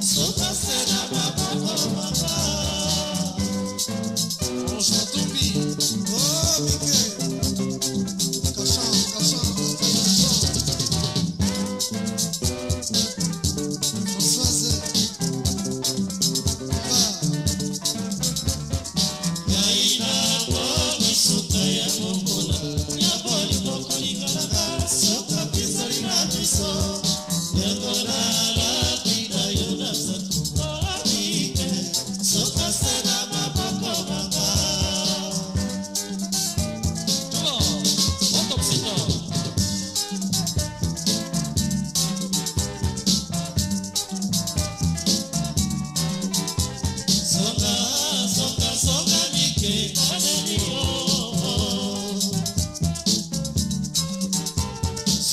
Cheat.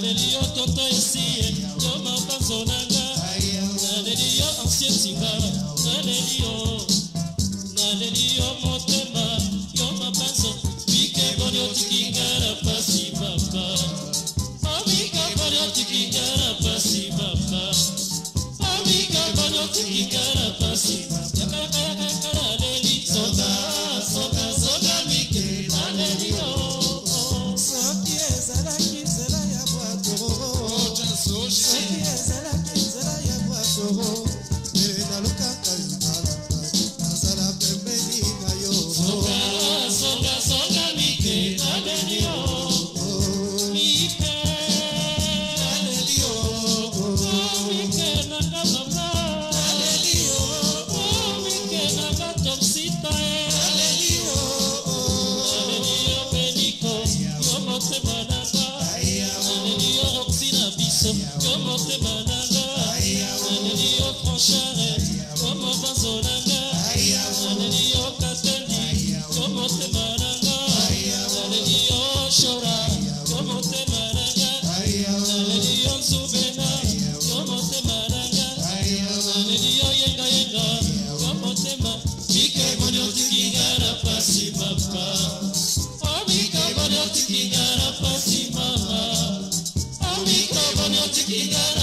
naleli yo toto esie eh, yo oh, mapanzo nanga naleli yo ansie nsinga naleli yo naleli yo motema yo mapanzo bikeboli otikinga na pasi papa. Oh, Obikeboli otikinga na pasi papa. Oh, Obikeboli otikinga King of